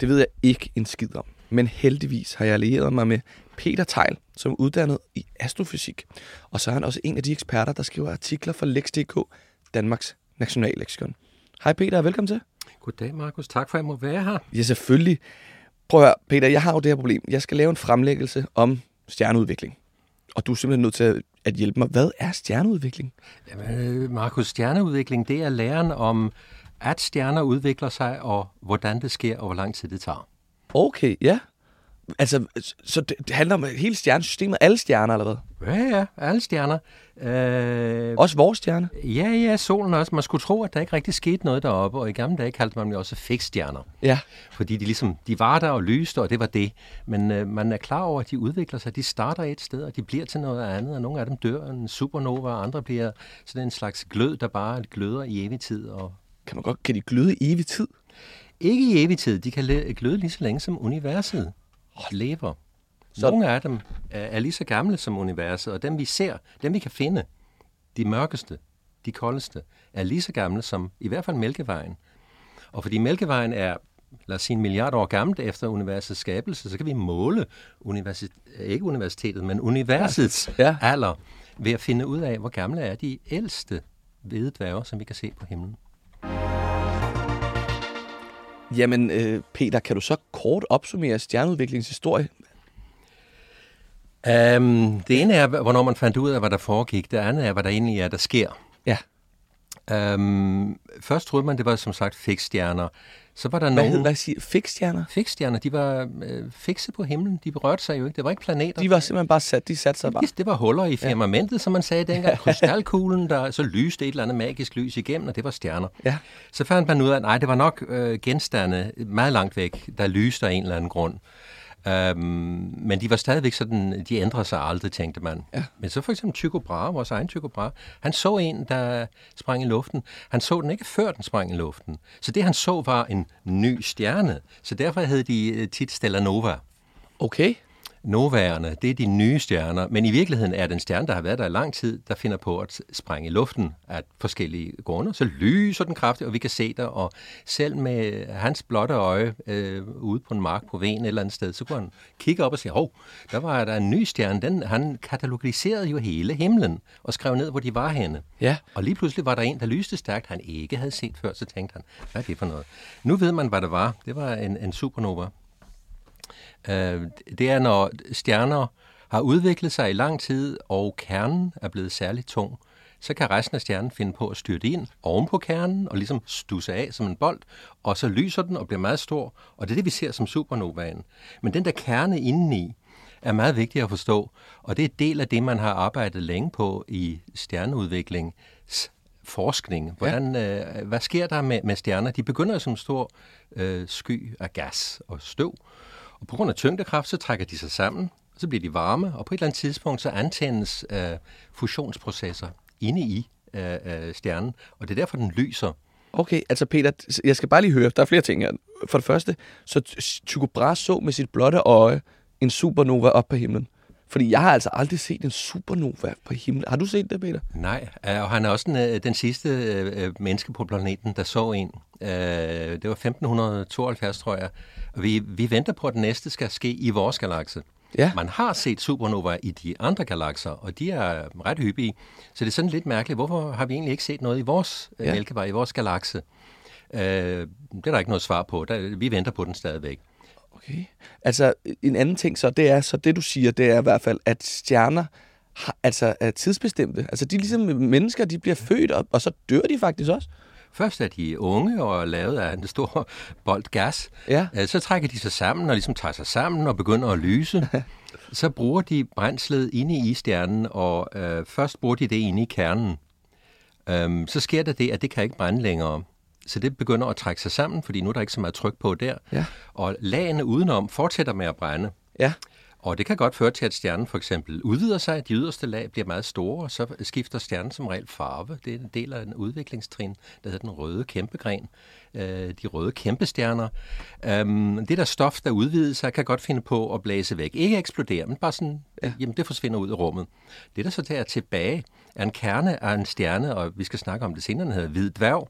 Det ved jeg ikke en skid om, men heldigvis har jeg allieret mig med Peter Tejl, som er uddannet i astrofysik. Og så er han også en af de eksperter, der skriver artikler for Lex.dk, Danmarks nationalleksikon. Hej Peter, og velkommen til. Goddag, Markus. Tak for, at jeg må være her. Ja, selvfølgelig. Prøv at høre, Peter, jeg har jo det her problem. Jeg skal lave en fremlæggelse om stjerneudvikling. Og du er simpelthen nødt til at hjælpe mig. Hvad er stjerneudvikling? Jamen, øh, Markus, stjerneudvikling, det er læren om, at stjerner udvikler sig, og hvordan det sker, og hvor lang tid det tager. Okay, ja. Altså, så det, handler om hele stjernesystemet, alle stjerner eller hvad? Ja, ja, alle stjerner. Øh, Også vores stjerne? ja, ja, solen også. Man skulle tro, at der ikke rigtig skete noget deroppe, og i gamle dage kaldte man dem også fikstjerner. Ja. Fordi de ligesom, de var der og lyste, og det var det. Men øh, man er klar over, at de udvikler sig. De starter et sted, og de bliver til noget andet, og nogle af dem dør en supernova, og andre bliver sådan en slags glød, der bare gløder i evig tid. Og Kan man godt, kan de gløde i evig tid? ikke i evig tid, de kan gløde lige så længe som universet lever. Så-. Nogle af dem er, lige så gamle som universet, og dem vi ser, dem vi kan finde, de mørkeste, de koldeste, er lige så gamle som i hvert fald Mælkevejen. Og fordi Mælkevejen er, lad os sige, en milliard år gammelt efter universets skabelse, så kan vi måle universitet, ikke universitetet, men universets ja. alder ved at finde ud af, hvor gamle er de ældste hvide dværge, som vi kan se på himlen. Jamen, øh, Peter, kan du så kort opsummere stjerneudviklingens historie? Um, det ene er, hvornår man fandt ud af, hvad der foregik. Det andet er, hvad der egentlig er, der sker. Ja. Um, først troede man, det var som sagt fikstjerner. Så var der Hvad, nogle hvad siger Fikstjerner? fikstjerner. De var øh, fikse på himlen. De berørte sig jo ikke. Det var ikke planeter. De var simpelthen bare sat, de satte sig bare. Det var huller i firmamentet, som man sagde dengang. Krystalkuglen, der så lyste et eller andet magisk lys igennem, og det var stjerner. Ja. Så fandt man ud af, at nej, det var nok øh, genstande meget langt væk, der lyste af en eller anden grund. Øhm, men de var stadigvæk sådan, de ændrede sig aldrig, tænkte man. Ja. Men så for eksempel Tycho Brahe, vores egen Tycho Brahe, han så en, der sprang i luften. Han så den ikke før den sprang i luften. Så det han så var en ny stjerne. Så derfor hed de øh, tit Stella Nova. Okay. Novaerne, det er de nye stjerner, men i virkeligheden er den stjerne, der har været der i lang tid, der finder på at sprænge i luften af forskellige grunde. Så lyser den kraftigt, og vi kan se det, og selv med hans blotte øje øh, ude på en mark på et eller andet sted, så kunne han kigge op og sige, hov, der var der en ny stjerne. Den, han katalogiserede jo hele himlen og skrev ned, hvor de var henne. Ja. Og lige pludselig var der en, der lyste stærkt, han ikke havde set før, så tænkte han, hvad er det for noget? Nu ved man, hvad det var. Det var en, en supernova. Øh, det er, når stjerner har udviklet sig i lang tid, og kernen er blevet særligt tung, så kan resten af stjernen finde på at styrte ind oven på kernen og ligesom stusse af som en bold, og så lyser den og bliver meget stor, og det er det, vi ser som supernovaen. Men den der kerne indeni er meget vigtig at forstå, og det er del af det, man har arbejdet længe på i stjerneudvikling forskning. Hvordan, ja. øh, hvad sker der med, med stjerner? De begynder som stor øh, sky af gas og støv, og på grund af tyngdekraft, så trækker de sig sammen, og så bliver de varme, og på et eller andet tidspunkt, så antændes øh, fusionsprocesser inde i øh, øh, stjernen, og det er derfor, den lyser. Okay, altså Peter, jeg skal bare lige høre, der er flere ting her. For det første, så Tycho Brahe så med sit blotte øje en supernova op på himlen. Fordi jeg har altså aldrig set en supernova på himlen. Har du set det, Peter? Nej, øh, og han er også den, øh, den sidste øh, menneske på planeten, der så en. Øh, det var 1572, tror jeg. Og vi, vi venter på, at den næste skal ske i vores galakse. Ja. Man har set supernovaer i de andre galakser, og de er ret hyppige. Så det er sådan lidt mærkeligt. Hvorfor har vi egentlig ikke set noget i vores ja. mælkevej, i vores galakse? Øh, det er der ikke noget svar på. Der, vi venter på den stadigvæk. Okay. Altså, en anden ting så, det er, så det du siger, det er i hvert fald, at stjerner har, altså, er tidsbestemte. Altså, de er ligesom mennesker, de bliver født, og, og så dør de faktisk også. Først er de unge og er lavet af en stor bold gas. Ja. Øh, Så trækker de sig sammen og ligesom tager sig sammen og begynder at lyse. Så bruger de brændslet inde i stjernen, og øh, først bruger de det inde i kernen. Øhm, så sker der det, at det kan ikke brænde længere. Så det begynder at trække sig sammen, fordi nu er der ikke så meget tryk på der. Ja. Og lagene udenom fortsætter med at brænde. Ja. Og det kan godt føre til, at stjernen for eksempel udvider sig. De yderste lag bliver meget store, og så skifter stjernen som regel farve. Det er en del af en udviklingstrin, der hedder den røde kæmpegren. Øh, de røde kæmpestjerner. Øhm, det der stof, der udvider sig, kan godt finde på at blæse væk. Ikke eksplodere, men bare sådan, ja. jamen det forsvinder ud af rummet. Det der så der er tilbage, er en kerne af en stjerne, og vi skal snakke om det senere, den hedder hvid dværg.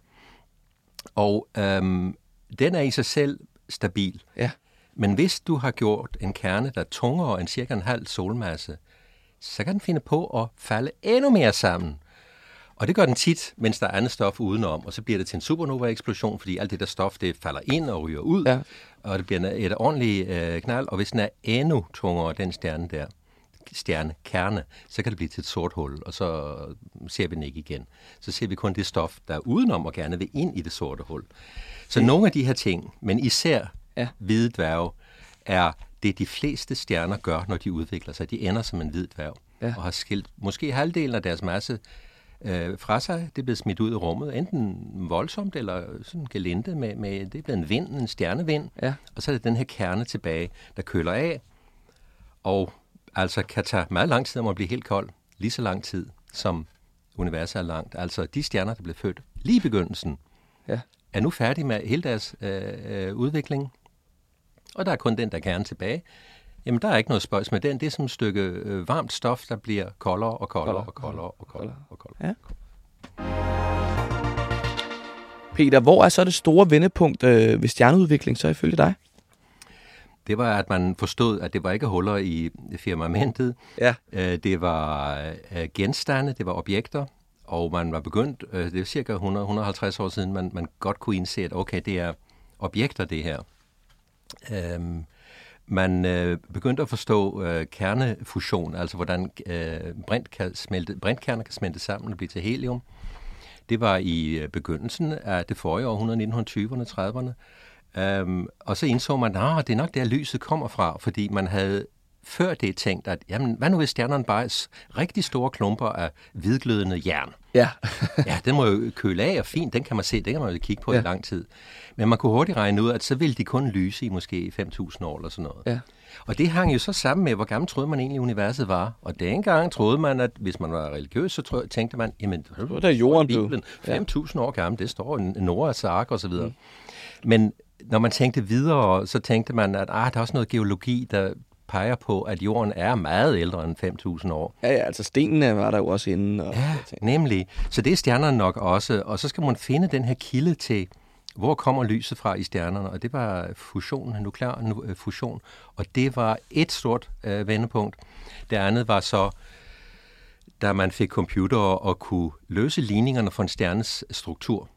Og øhm, den er i sig selv stabil. Ja. Men hvis du har gjort en kerne, der er tungere end cirka en halv solmasse, så kan den finde på at falde endnu mere sammen. Og det gør den tit, mens der er andet stof udenom, og så bliver det til en supernova-eksplosion, fordi alt det der stof, det falder ind og ryger ud, Ja. og det bliver et ordentligt øh, knald, og hvis den er endnu tungere, den stjerne der, stjernekerne, så kan det blive til et sort hul, og så ser vi den ikke igen. Så ser vi kun det stof, der er udenom og gerne vil ind i det sorte hul. Så nogle af de her ting, men især Ja. hvide dværge, er det, de fleste stjerner gør, når de udvikler sig. De ender som en hvid dværg, Ja. og har skilt måske halvdelen af deres masse øh, fra sig. Det er blevet smidt ud i rummet, enten voldsomt eller sådan gelinde med, med det er blevet en vind, en stjernevind. Ja. Og så er det den her kerne tilbage, der køler af, og altså kan tage meget lang tid om at blive helt kold. Lige så lang tid, som universet er langt. Altså de stjerner, der blev født lige i begyndelsen, Ja. er nu færdige med hele deres øh, øh, udvikling. Og der er kun den, der kerne tilbage. Jamen, der er ikke noget spøjs med den. Det er som et stykke øh, varmt stof, der bliver koldere og koldere og koldere og koldere og koldere. Ja. Peter, hvor er så det store vendepunkt øh, ved stjerneudvikling, så ifølge dig? Det var, at man forstod, at det var ikke huller i firmamentet. Ja. Øh, Det var øh, genstande, det var objekter, og man var begyndt, øh, det er cirka 100-150 år siden, man, man godt kunne indse, at okay, det er objekter, det her. Øhm, man øh, begyndte at forstå øh, kernefusion, altså hvordan øh, brint kan smelte, brintkerner kan smelte sammen og blive til helium. Det var i øh, begyndelsen af det forrige århundrede, 1920'erne, 30'erne. Øhm, og så indså man, at det er nok der, lyset kommer fra, fordi man havde før det tænkt, at jamen, hvad nu hvis stjernerne bare er rigtig store klumper af hvidglødende jern? Ja. Ja, den må jo køle af og fint, den kan man se, den kan man jo kigge på Ja. i lang tid. Men man kunne hurtigt regne ud, at så ville de kun lyse i måske 5.000 år eller sådan noget. Ja. Og det hang jo så sammen med, hvor gammel troede man egentlig universet var. Og dengang troede man, at hvis man var religiøs, så tro, tænkte man, jamen, var da jorden Bibelen, ja. 5.000 år gammel, det står i Noahs ark og så videre. Mm. Men når man tænkte videre, så tænkte man, at ah, der er også noget geologi, der peger på, at jorden er meget ældre end 5.000 år. Ja, ja, altså stenene var der jo også inde. Og, Ja, nemlig. Så det er stjernerne nok også. Og så skal man finde den her kilde til, hvor kommer lyset fra i stjernerne. Og det var fusion, nuklear nu- øh, fusion. Og det var et stort øh, vendepunkt. Det andet var så, da man fik computere og kunne løse ligningerne for en stjernes struktur.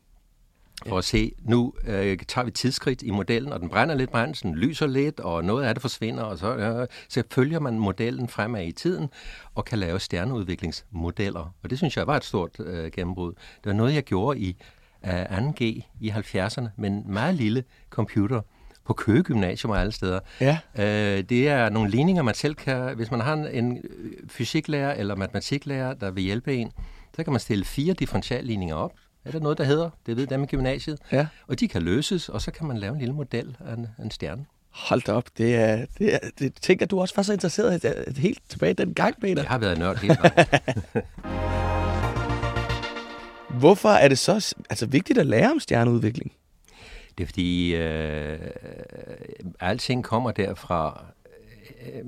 For at se, nu øh, tager vi tidsskridt i modellen, og den brænder lidt brændelsen, lyser lidt, og noget af det forsvinder, og så, øh, så følger man modellen fremad i tiden, og kan lave stjerneudviklingsmodeller. Og det synes jeg var et stort øh, gennembrud. Det var noget, jeg gjorde i øh, 2G i 70'erne, med en meget lille computer på Køge Gymnasium og alle steder. Ja. Øh, det er nogle ligninger, man selv kan... Hvis man har en, en øh, fysiklærer eller matematiklærer, der vil hjælpe en, så kan man stille fire differentialligninger op. Er der noget, der hedder? Det ved dem i gymnasiet. Ja. Og de kan løses, og så kan man lave en lille model af en, af en stjerne. Hold da op, det er, det er, det tænker du også var så interesseret det- helt tilbage den gang, Peter. Jeg har været nørd hele vejen. Hvorfor er det så altså, vigtigt at lære om stjerneudvikling? Det er fordi, øh, alting kommer derfra. Øh,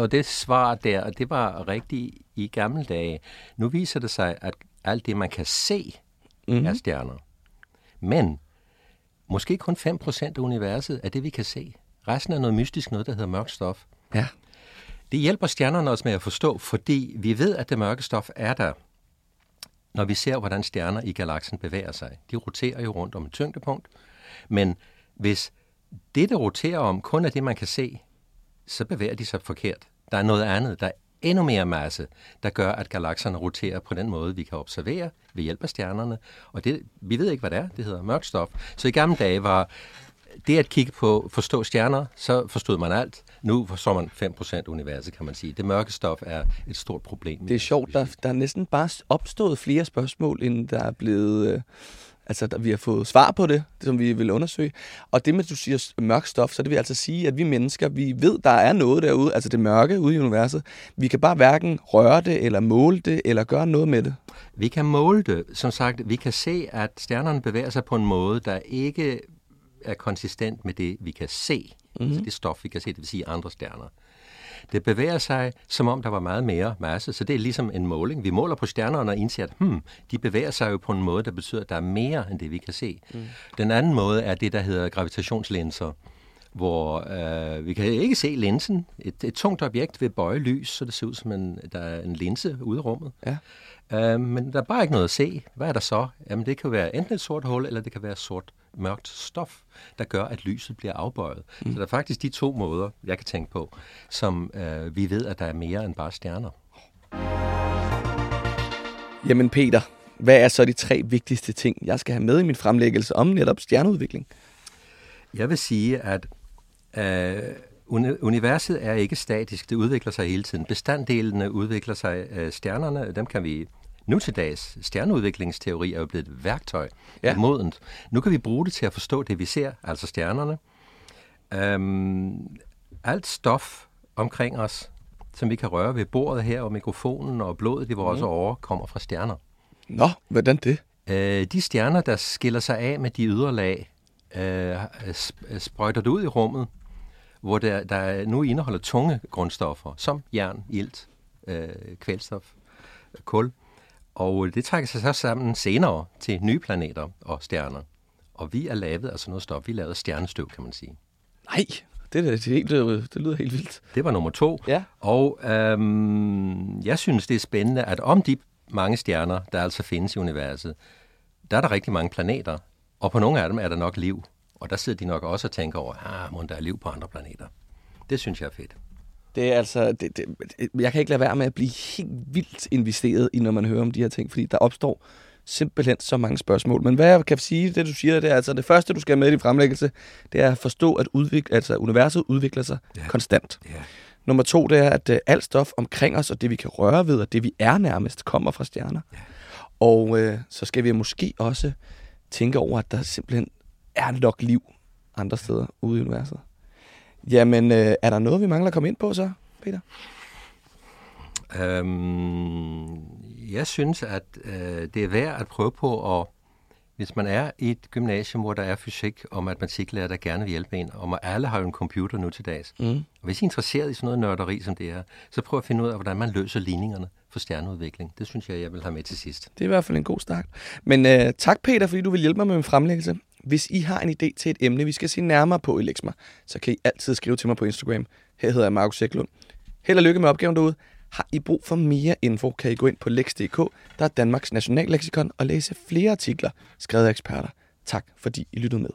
og det svar der, det var rigtigt i gamle dage. Nu viser det sig, at alt det, man kan se, mm-hmm. er stjerner. Men måske kun 5% af universet er det, vi kan se. Resten er noget mystisk, noget, der hedder mørkt stof. Ja. Det hjælper stjernerne os med at forstå, fordi vi ved, at det mørke stof er der, når vi ser, hvordan stjerner i galaksen bevæger sig. De roterer jo rundt om et tyngdepunkt, men hvis det, der roterer om, kun er det, man kan se, så bevæger de sig forkert. Der er noget andet, der er endnu mere masse, der gør, at galakserne roterer på den måde, vi kan observere ved hjælp af stjernerne. Og det, vi ved ikke, hvad det er. Det hedder mørkt stof. Så i gamle dage var det at kigge på, forstå stjerner, så forstod man alt. Nu forstår man 5% universet, kan man sige. Det mørke stof er et stort problem. Det er sjovt, der, der er næsten bare opstået flere spørgsmål, end der er blevet... Øh, Altså, vi har fået svar på det, det, som vi vil undersøge. Og det med, at du siger mørk stof, så det vil altså sige, at vi mennesker, vi ved, der er noget derude, altså det mørke ude i universet. Vi kan bare hverken røre det, eller måle det, eller gøre noget med det. Vi kan måle det. Som sagt, vi kan se, at stjernerne bevæger sig på en måde, der ikke er konsistent med det, vi kan se. Mm-hmm. Altså det stof, vi kan se, det vil sige andre stjerner. Det bevæger sig, som om der var meget mere masse, så det er ligesom en måling. Vi måler på stjernerne og indser, at hmm, de bevæger sig jo på en måde, der betyder, at der er mere end det, vi kan se. Mm. Den anden måde er det, der hedder gravitationslinser, hvor øh, vi kan ikke se linsen. Et, et tungt objekt vil bøje lys, så det ser ud som en, der er en linse ude i rummet. Ja. Øh, men der er bare ikke noget at se. Hvad er der så? Jamen, det kan være enten et sort hul, eller det kan være sort mørkt stof, der gør, at lyset bliver afbøjet. Mm. Så der er faktisk de to måder, jeg kan tænke på, som øh, vi ved, at der er mere end bare stjerner. Jamen Peter, hvad er så de tre vigtigste ting, jeg skal have med i min fremlæggelse om netop stjerneudvikling? Jeg vil sige, at øh, universet er ikke statisk, det udvikler sig hele tiden. Bestanddelene udvikler sig, øh, stjernerne, dem kan vi nu til dags, stjerneudviklingsteori er jo blevet et værktøj, ja. modent. Nu kan vi bruge det til at forstå det, vi ser, altså stjernerne. Øhm, alt stof omkring os, som vi kan røre ved bordet her, og mikrofonen og blodet i vores mm. årer, kommer fra stjerner. Nå, hvordan det? Øh, de stjerner, der skiller sig af med de ydre lag, øh, sprøjter det ud i rummet, hvor der, der nu indeholder tunge grundstoffer, som jern, ilt, øh, kvælstof, kul. Og det trækker sig så sammen senere til nye planeter og stjerner. Og vi er lavet af sådan noget stof. Vi er lavet stjernestøv, kan man sige. Nej, det, det, det, det, det lyder helt vildt. Det var nummer to. Ja. Og øhm, jeg synes, det er spændende, at om de mange stjerner, der altså findes i universet, der er der rigtig mange planeter. Og på nogle af dem er der nok liv. Og der sidder de nok også og tænker over, ah, må der er liv på andre planeter. Det synes jeg er fedt. Det er altså, det, det, jeg kan ikke lade være med at blive helt vildt investeret i, når man hører om de her ting, fordi der opstår simpelthen så mange spørgsmål. Men hvad jeg kan sige, det du siger, det er altså det første, du skal med i din fremlæggelse, det er at forstå, at udvik- altså, universet udvikler sig yeah. konstant. Yeah. Nummer to, det er, at uh, alt stof omkring os, og det vi kan røre ved, og det vi er nærmest, kommer fra stjerner. Yeah. Og uh, så skal vi måske også tænke over, at der simpelthen er nok liv andre steder ude i universet. Jamen, øh, er der noget, vi mangler at komme ind på så, Peter? Øhm, jeg synes, at øh, det er værd at prøve på at hvis man er i et gymnasium, hvor der er fysik og matematiklærer, der gerne vil hjælpe en, og alle har jo en computer nu til dags. Mm. Og hvis I er interesseret i sådan noget nørderi som det er, så prøv at finde ud af, hvordan man løser ligningerne for stjerneudvikling. Det synes jeg, jeg vil have med til sidst. Det er i hvert fald en god start. Men øh, tak Peter, fordi du vil hjælpe mig med min fremlæggelse. Hvis I har en idé til et emne, vi skal se nærmere på i Lexma, så kan I altid skrive til mig på Instagram. Her hedder jeg Markus Eklund. Held og lykke med opgaven derude. Har I brug for mere info, kan I gå ind på lex.dk, der er Danmarks nationalleksikon, og læse flere artikler skrevet af eksperter. Tak fordi I lyttede med.